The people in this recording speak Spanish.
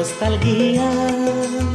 nostalgia.